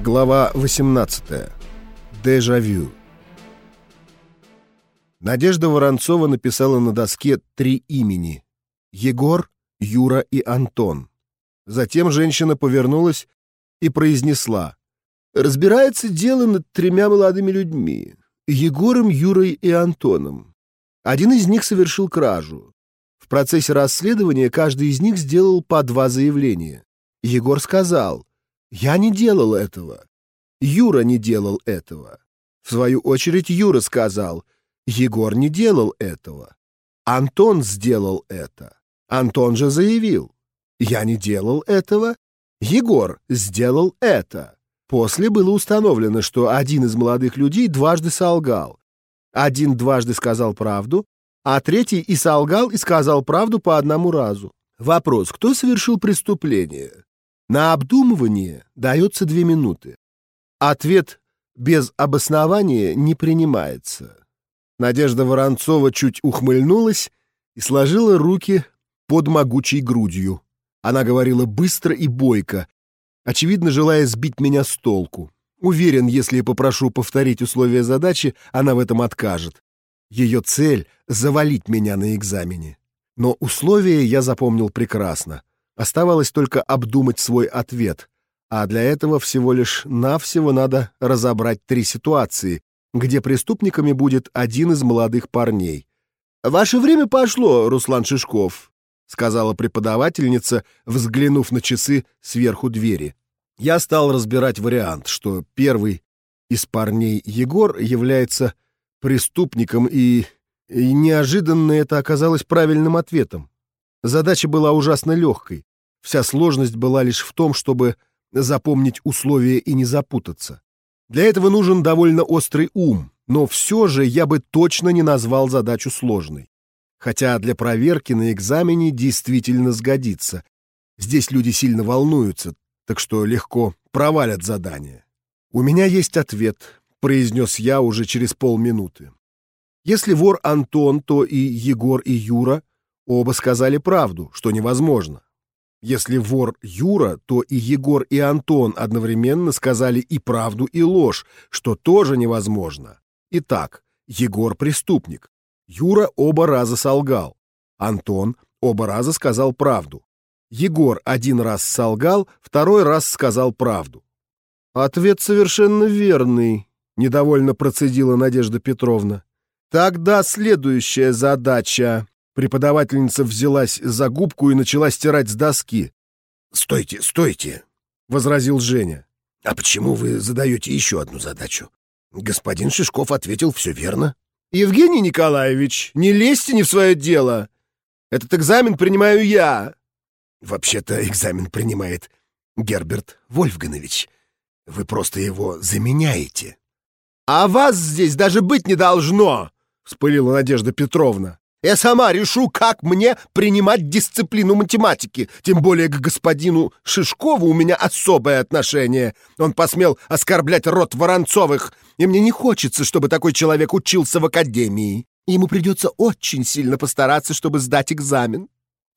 Глава 18. Дежавю. Надежда Воронцова написала на доске три имени — Егор, Юра и Антон. Затем женщина повернулась и произнесла. «Разбирается дело над тремя молодыми людьми — Егором, Юрой и Антоном. Один из них совершил кражу. В процессе расследования каждый из них сделал по два заявления. Егор сказал, «Я не делал этого». Юра не делал этого. В свою очередь Юра сказал, Егор не делал этого. Антон сделал это. Антон же заявил, я не делал этого. Егор сделал это. После было установлено, что один из молодых людей дважды солгал. Один дважды сказал правду, а третий и солгал, и сказал правду по одному разу. Вопрос, кто совершил преступление? На обдумывание дается две минуты. Ответ без обоснования не принимается. Надежда Воронцова чуть ухмыльнулась и сложила руки под могучей грудью. Она говорила быстро и бойко, очевидно, желая сбить меня с толку. Уверен, если я попрошу повторить условия задачи, она в этом откажет. Ее цель — завалить меня на экзамене. Но условия я запомнил прекрасно. Оставалось только обдумать свой ответ, а для этого всего лишь навсего надо разобрать три ситуации, где преступниками будет один из молодых парней. «Ваше время пошло, Руслан Шишков», — сказала преподавательница, взглянув на часы сверху двери. Я стал разбирать вариант, что первый из парней Егор является преступником, и, и неожиданно это оказалось правильным ответом. Задача была ужасно легкой. Вся сложность была лишь в том, чтобы запомнить условия и не запутаться. Для этого нужен довольно острый ум, но все же я бы точно не назвал задачу сложной. Хотя для проверки на экзамене действительно сгодится. Здесь люди сильно волнуются, так что легко провалят задание. «У меня есть ответ», — произнес я уже через полминуты. Если вор Антон, то и Егор, и Юра оба сказали правду, что невозможно. Если вор Юра, то и Егор, и Антон одновременно сказали и правду, и ложь, что тоже невозможно. Итак, Егор преступник. Юра оба раза солгал. Антон оба раза сказал правду. Егор один раз солгал, второй раз сказал правду. «Ответ совершенно верный», — недовольно процедила Надежда Петровна. «Тогда следующая задача. Преподавательница взялась за губку и начала стирать с доски. «Стойте, стойте!» — возразил Женя. «А почему вы задаете еще одну задачу? Господин Шишков ответил все верно». «Евгений Николаевич, не лезьте не в свое дело! Этот экзамен принимаю я!» «Вообще-то экзамен принимает Герберт Вольфганович. Вы просто его заменяете». «А вас здесь даже быть не должно!» — вспылила Надежда Петровна. Я сама решу, как мне принимать дисциплину математики. Тем более к господину Шишкову у меня особое отношение. Он посмел оскорблять род Воронцовых, и мне не хочется, чтобы такой человек учился в академии. Ему придется очень сильно постараться, чтобы сдать экзамен».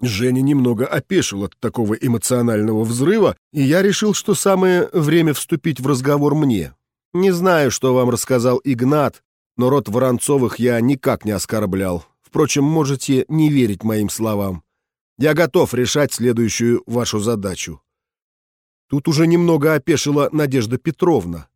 Женя немного опешил от такого эмоционального взрыва, и я решил, что самое время вступить в разговор мне. Не знаю, что вам рассказал Игнат, но род Воронцовых я никак не оскорблял. Впрочем, можете не верить моим словам. Я готов решать следующую вашу задачу. Тут уже немного опешила Надежда Петровна.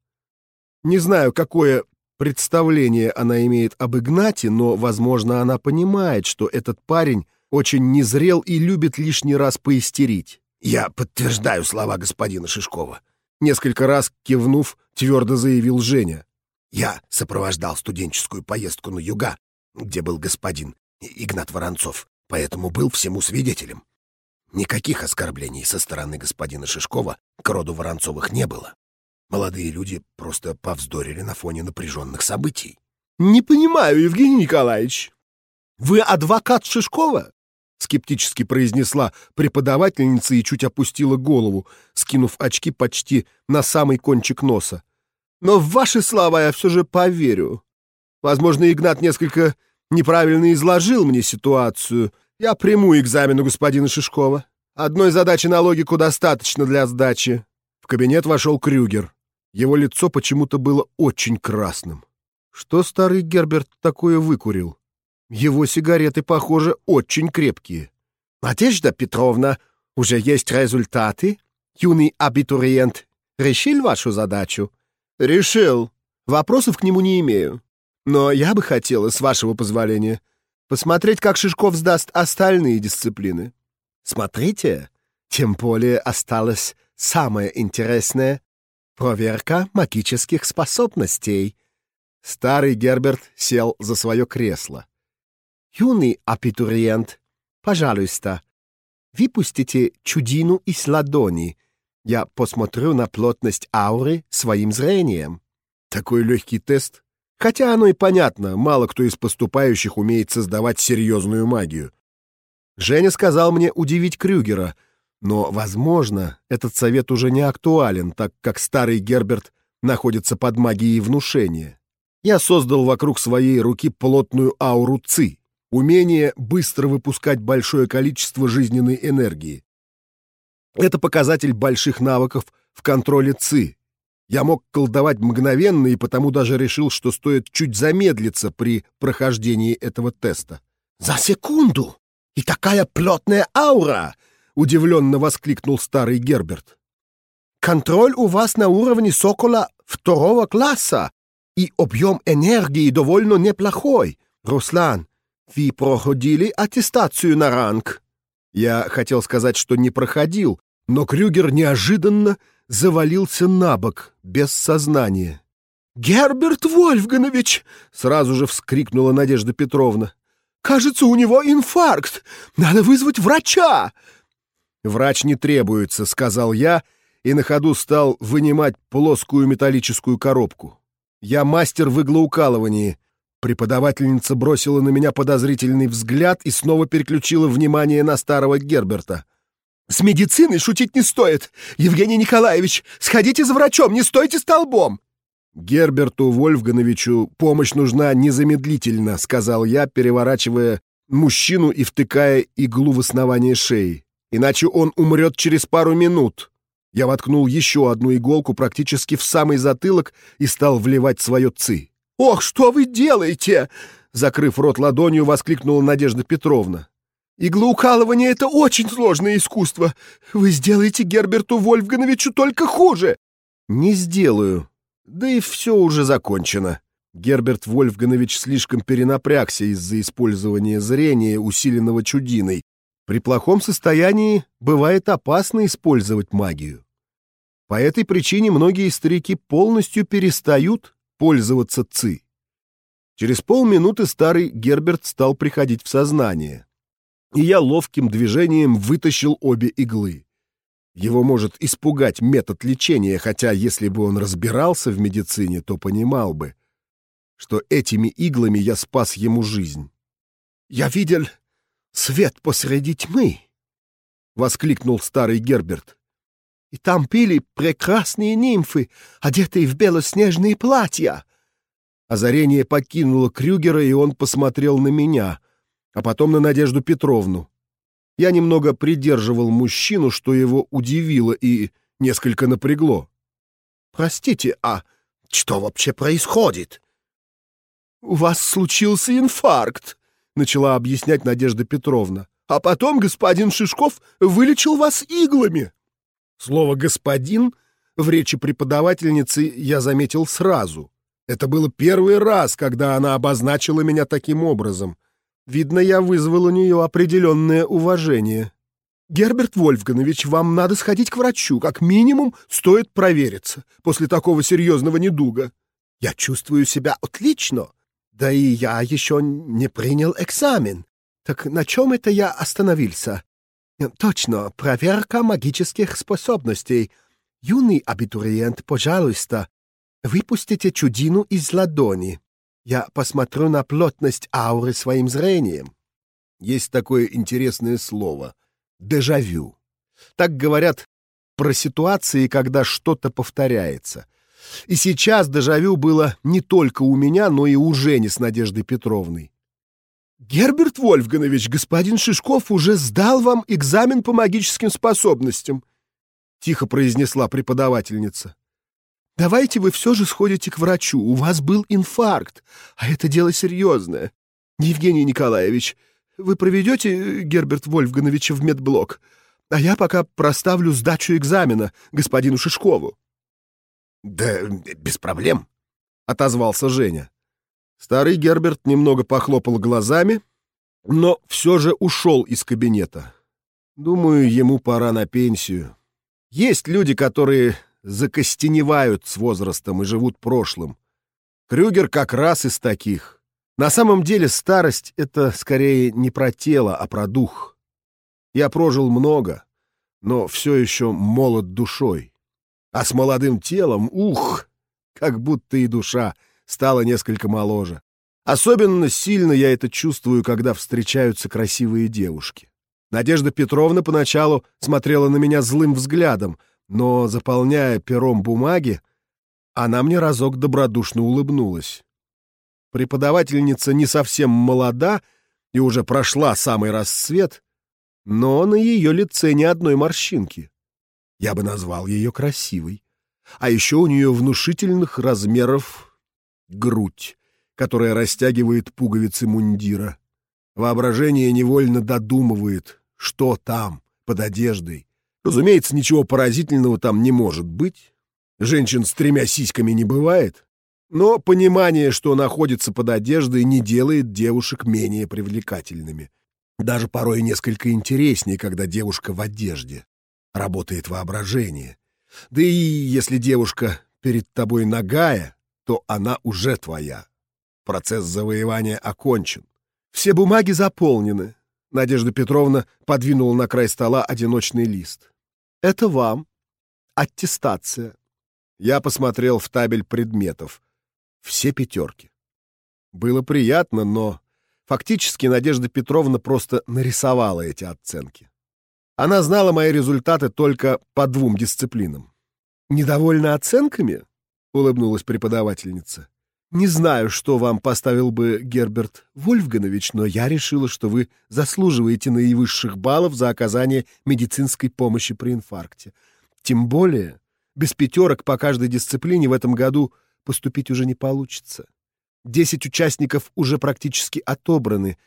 Не знаю, какое представление она имеет об Игнате, но, возможно, она понимает, что этот парень очень незрел и любит лишний раз поистерить. «Я подтверждаю слова господина Шишкова», — несколько раз кивнув, твердо заявил Женя. «Я сопровождал студенческую поездку на юга где был господин Игнат Воронцов, поэтому был всему свидетелем. Никаких оскорблений со стороны господина Шишкова к роду Воронцовых не было. Молодые люди просто повздорили на фоне напряженных событий. «Не понимаю, Евгений Николаевич. Вы адвокат Шишкова?» скептически произнесла преподавательница и чуть опустила голову, скинув очки почти на самый кончик носа. «Но в ваши слова я все же поверю. Возможно, Игнат несколько неправильно изложил мне ситуацию. Я приму экзамен у господина Шишкова. Одной задачи на логику достаточно для сдачи. В кабинет вошел Крюгер. Его лицо почему-то было очень красным. Что старый Герберт такое выкурил? Его сигареты, похоже, очень крепкие. «Надежда Петровна, уже есть результаты? Юный абитуриент решил вашу задачу?» «Решил. Вопросов к нему не имею. Но я бы хотела, с вашего позволения, посмотреть, как Шишков сдаст остальные дисциплины». «Смотрите, тем более осталось самое интересное — проверка магических способностей». Старый Герберт сел за свое кресло. «Юный абитуриент, пожалуйста, выпустите чудину из ладони. Я посмотрю на плотность ауры своим зрением». Такой легкий тест. Хотя оно и понятно, мало кто из поступающих умеет создавать серьезную магию. Женя сказал мне удивить Крюгера, но, возможно, этот совет уже не актуален, так как старый Герберт находится под магией внушения. Я создал вокруг своей руки плотную ауру ЦИ, умение быстро выпускать большое количество жизненной энергии. Это показатель больших навыков в контроле ЦИ. Я мог колдовать мгновенно и потому даже решил, что стоит чуть замедлиться при прохождении этого теста. «За секунду! И такая плотная аура!» — удивленно воскликнул старый Герберт. «Контроль у вас на уровне сокола второго класса, и объем энергии довольно неплохой. Руслан, вы проходили аттестацию на ранг?» Я хотел сказать, что не проходил, но Крюгер неожиданно завалился на бок, без сознания. «Герберт Вольфганович!» — сразу же вскрикнула Надежда Петровна. «Кажется, у него инфаркт! Надо вызвать врача!» «Врач не требуется», — сказал я, и на ходу стал вынимать плоскую металлическую коробку. «Я мастер в иглоукалывании». Преподавательница бросила на меня подозрительный взгляд и снова переключила внимание на старого Герберта. «С медициной шутить не стоит! Евгений Николаевич, сходите за врачом, не стойте столбом!» «Герберту Вольфгановичу помощь нужна незамедлительно», — сказал я, переворачивая мужчину и втыкая иглу в основание шеи. «Иначе он умрет через пару минут». Я воткнул еще одну иголку практически в самый затылок и стал вливать свое ци. «Ох, что вы делаете!» Закрыв рот ладонью, воскликнула Надежда Петровна. Иглоукалывание — это очень сложное искусство. Вы сделаете Герберту Вольфгановичу только хуже. Не сделаю. Да и все уже закончено. Герберт Вольфганович слишком перенапрягся из-за использования зрения, усиленного чудиной. При плохом состоянии бывает опасно использовать магию. По этой причине многие старики полностью перестают пользоваться ЦИ. Через полминуты старый Герберт стал приходить в сознание и я ловким движением вытащил обе иглы. Его может испугать метод лечения, хотя если бы он разбирался в медицине, то понимал бы, что этими иглами я спас ему жизнь. «Я видел свет посреди тьмы!» — воскликнул старый Герберт. «И там пили прекрасные нимфы, одетые в белоснежные платья!» Озарение покинуло Крюгера, и он посмотрел на меня — а потом на Надежду Петровну. Я немного придерживал мужчину, что его удивило и несколько напрягло. «Простите, а что вообще происходит?» «У вас случился инфаркт», — начала объяснять Надежда Петровна. «А потом господин Шишков вылечил вас иглами». Слово «господин» в речи преподавательницы я заметил сразу. Это было первый раз, когда она обозначила меня таким образом. Видно, я вызвал у нее определенное уважение. «Герберт Вольфганович, вам надо сходить к врачу. Как минимум, стоит провериться после такого серьезного недуга». «Я чувствую себя отлично. Да и я еще не принял экзамен. Так на чем это я остановился?» «Точно, проверка магических способностей. Юный абитуриент, пожалуйста, выпустите чудину из ладони». Я посмотрю на плотность ауры своим зрением. Есть такое интересное слово — дежавю. Так говорят про ситуации, когда что-то повторяется. И сейчас дежавю было не только у меня, но и у Жени с Надеждой Петровной. «Герберт Вольфганович, господин Шишков уже сдал вам экзамен по магическим способностям», — тихо произнесла преподавательница. Давайте вы все же сходите к врачу. У вас был инфаркт, а это дело серьезное. Евгений Николаевич, вы проведете Герберт Вольфгановича в медблок, а я пока проставлю сдачу экзамена господину Шишкову. Да без проблем, — отозвался Женя. Старый Герберт немного похлопал глазами, но все же ушел из кабинета. Думаю, ему пора на пенсию. Есть люди, которые закостеневают с возрастом и живут прошлым. Крюгер как раз из таких. На самом деле старость — это скорее не про тело, а про дух. Я прожил много, но все еще молод душой. А с молодым телом, ух, как будто и душа стала несколько моложе. Особенно сильно я это чувствую, когда встречаются красивые девушки. Надежда Петровна поначалу смотрела на меня злым взглядом, но, заполняя пером бумаги, она мне разок добродушно улыбнулась. Преподавательница не совсем молода и уже прошла самый расцвет, но на ее лице ни одной морщинки. Я бы назвал ее красивой. А еще у нее внушительных размеров грудь, которая растягивает пуговицы мундира. Воображение невольно додумывает, что там, под одеждой. Разумеется, ничего поразительного там не может быть. Женщин с тремя сиськами не бывает. Но понимание, что находится под одеждой, не делает девушек менее привлекательными. Даже порой несколько интереснее, когда девушка в одежде. Работает воображение. Да и если девушка перед тобой нагая, то она уже твоя. Процесс завоевания окончен. Все бумаги заполнены. Надежда Петровна подвинула на край стола одиночный лист. Это вам. Аттестация. Я посмотрел в табель предметов. Все пятерки. Было приятно, но фактически Надежда Петровна просто нарисовала эти оценки. Она знала мои результаты только по двум дисциплинам. «Недовольна оценками?» — улыбнулась преподавательница. «Не знаю, что вам поставил бы Герберт Вольфганович, но я решила, что вы заслуживаете наивысших баллов за оказание медицинской помощи при инфаркте. Тем более, без пятерок по каждой дисциплине в этом году поступить уже не получится. Десять участников уже практически отобраны,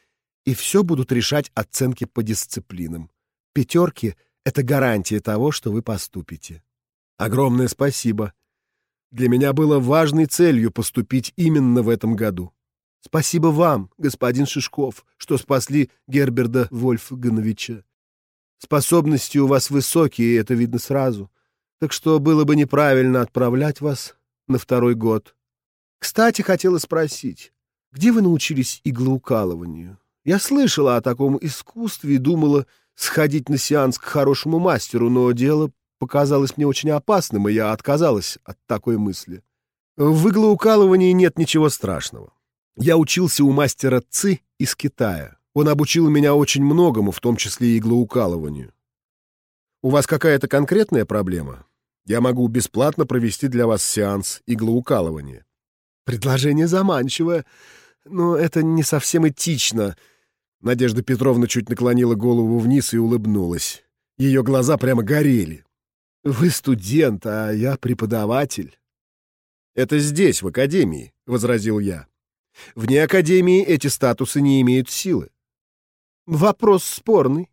и все будут решать оценки по дисциплинам. Пятерки — это гарантия того, что вы поступите. Огромное спасибо. Для меня было важной целью поступить именно в этом году. Спасибо вам, господин Шишков, что спасли Герберда Вольфгановича. Способности у вас высокие, это видно сразу. Так что было бы неправильно отправлять вас на второй год. Кстати, хотела спросить, где вы научились иглоукалыванию? Я слышала о таком искусстве и думала сходить на сеанс к хорошему мастеру, но дело показалось мне очень опасным, и я отказалась от такой мысли. В иглоукалывании нет ничего страшного. Я учился у мастера Ци из Китая. Он обучил меня очень многому, в том числе и иглоукалыванию. У вас какая-то конкретная проблема? Я могу бесплатно провести для вас сеанс иглоукалывания. Предложение заманчивое, но это не совсем этично. Надежда Петровна чуть наклонила голову вниз и улыбнулась. Ее глаза прямо горели. Вы студент, а я преподаватель. Это здесь, в академии, возразил я. Вне академии эти статусы не имеют силы. Вопрос спорный.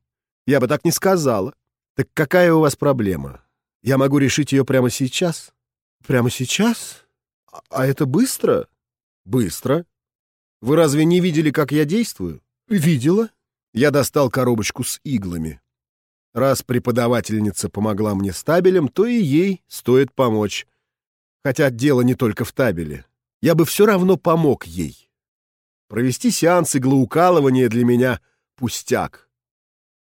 Я бы так не сказала. Так какая у вас проблема? Я могу решить ее прямо сейчас. Прямо сейчас? А, а это быстро? Быстро. Вы разве не видели, как я действую? Видела. Я достал коробочку с иглами. Раз преподавательница помогла мне с табелем, то и ей стоит помочь. Хотя дело не только в табеле. Я бы все равно помог ей. Провести сеанс иглоукалывания для меня — пустяк.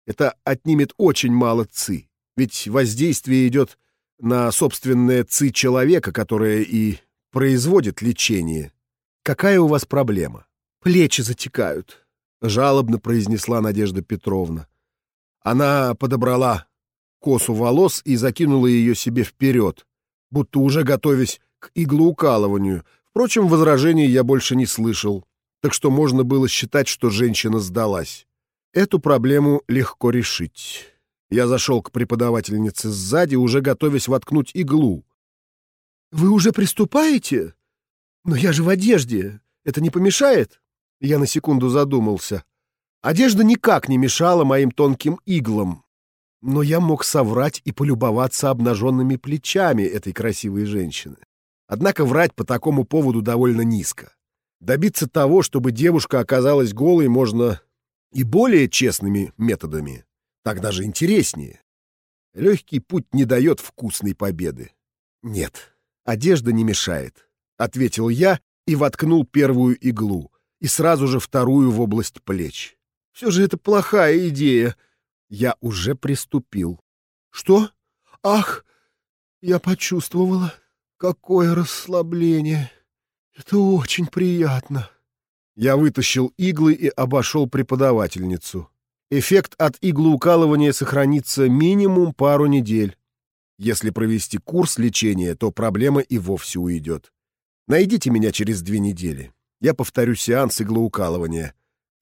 Это отнимет очень мало ци, ведь воздействие идет на собственное ци человека, которое и производит лечение. Какая у вас проблема? Плечи затекают, — жалобно произнесла Надежда Петровна. Она подобрала косу волос и закинула ее себе вперед, будто уже готовясь к иглоукалыванию. Впрочем, возражений я больше не слышал, так что можно было считать, что женщина сдалась. Эту проблему легко решить. Я зашел к преподавательнице сзади, уже готовясь воткнуть иглу. «Вы уже приступаете? Но я же в одежде. Это не помешает?» Я на секунду задумался. Одежда никак не мешала моим тонким иглам, но я мог соврать и полюбоваться обнаженными плечами этой красивой женщины. Однако врать по такому поводу довольно низко. Добиться того, чтобы девушка оказалась голой, можно и более честными методами. Так даже интереснее. Легкий путь не дает вкусной победы. Нет, одежда не мешает, — ответил я и воткнул первую иглу, и сразу же вторую в область плеч. Все же это плохая идея. Я уже приступил. Что? Ах, я почувствовала. Какое расслабление. Это очень приятно. Я вытащил иглы и обошел преподавательницу. Эффект от иглоукалывания сохранится минимум пару недель. Если провести курс лечения, то проблема и вовсе уйдет. Найдите меня через две недели. Я повторю сеанс иглоукалывания.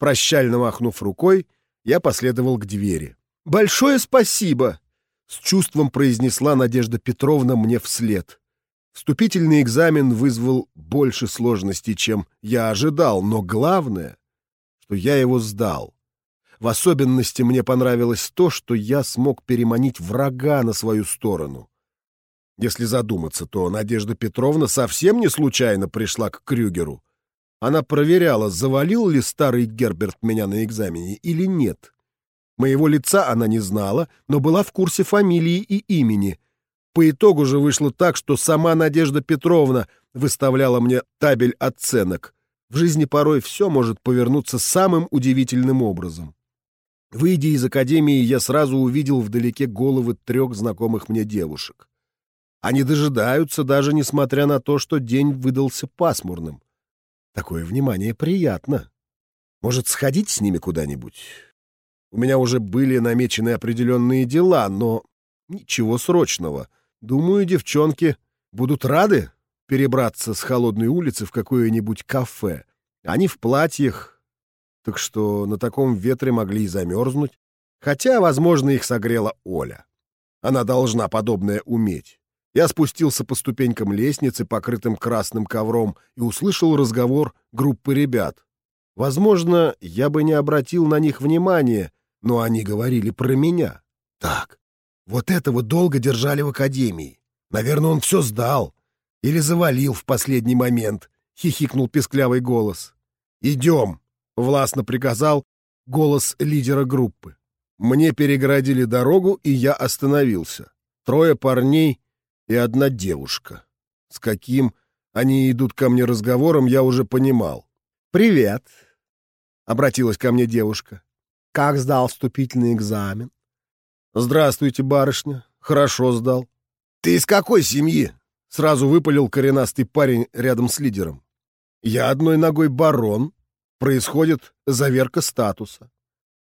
Прощально махнув рукой, я последовал к двери. «Большое спасибо!» — с чувством произнесла Надежда Петровна мне вслед. Вступительный экзамен вызвал больше сложностей, чем я ожидал, но главное, что я его сдал. В особенности мне понравилось то, что я смог переманить врага на свою сторону. Если задуматься, то Надежда Петровна совсем не случайно пришла к Крюгеру. Она проверяла, завалил ли старый Герберт меня на экзамене или нет. Моего лица она не знала, но была в курсе фамилии и имени. По итогу же вышло так, что сама Надежда Петровна выставляла мне табель оценок. В жизни порой все может повернуться самым удивительным образом. Выйдя из академии, я сразу увидел вдалеке головы трех знакомых мне девушек. Они дожидаются, даже несмотря на то, что день выдался пасмурным. Такое внимание приятно. Может, сходить с ними куда-нибудь? У меня уже были намечены определенные дела, но ничего срочного. Думаю, девчонки будут рады перебраться с холодной улицы в какое-нибудь кафе. Они в платьях, так что на таком ветре могли и замерзнуть. Хотя, возможно, их согрела Оля. Она должна подобное уметь. Я спустился по ступенькам лестницы, покрытым красным ковром, и услышал разговор группы ребят. Возможно, я бы не обратил на них внимания, но они говорили про меня. Так, вот этого долго держали в академии. Наверное, он все сдал. Или завалил в последний момент, — хихикнул песклявый голос. «Идем», — властно приказал голос лидера группы. Мне перегородили дорогу, и я остановился. Трое парней и одна девушка. С каким они идут ко мне разговором, я уже понимал. «Привет», — обратилась ко мне девушка. «Как сдал вступительный экзамен?» «Здравствуйте, барышня. Хорошо сдал». «Ты из какой семьи?» — сразу выпалил коренастый парень рядом с лидером. «Я одной ногой барон. Происходит заверка статуса».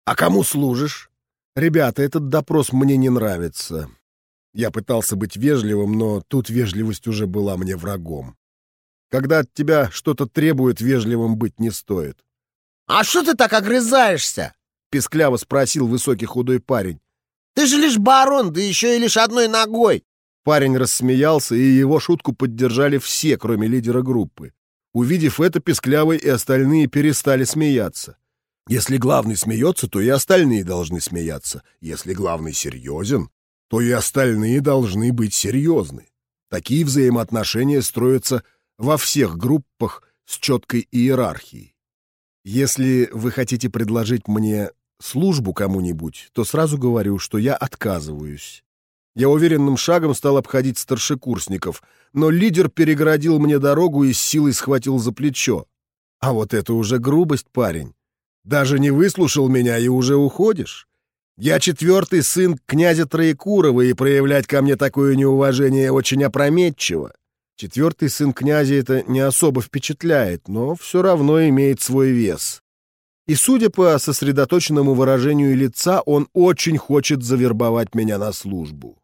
«А кому служишь?» «Ребята, этот допрос мне не нравится. Я пытался быть вежливым, но тут вежливость уже была мне врагом. Когда от тебя что-то требует, вежливым быть не стоит. «А что ты так огрызаешься?» — пескляво спросил высокий худой парень. «Ты же лишь барон, да еще и лишь одной ногой!» Парень рассмеялся, и его шутку поддержали все, кроме лидера группы. Увидев это, Песклявый и остальные перестали смеяться. Если главный смеется, то и остальные должны смеяться. Если главный серьезен, то и остальные должны быть серьезны. Такие взаимоотношения строятся во всех группах с четкой иерархией. Если вы хотите предложить мне службу кому-нибудь, то сразу говорю, что я отказываюсь. Я уверенным шагом стал обходить старшекурсников, но лидер перегородил мне дорогу и с силой схватил за плечо. А вот это уже грубость, парень. Даже не выслушал меня и уже уходишь. Я четвертый сын князя Троекурова, и проявлять ко мне такое неуважение очень опрометчиво. Четвертый сын князя это не особо впечатляет, но все равно имеет свой вес. И, судя по сосредоточенному выражению лица, он очень хочет завербовать меня на службу.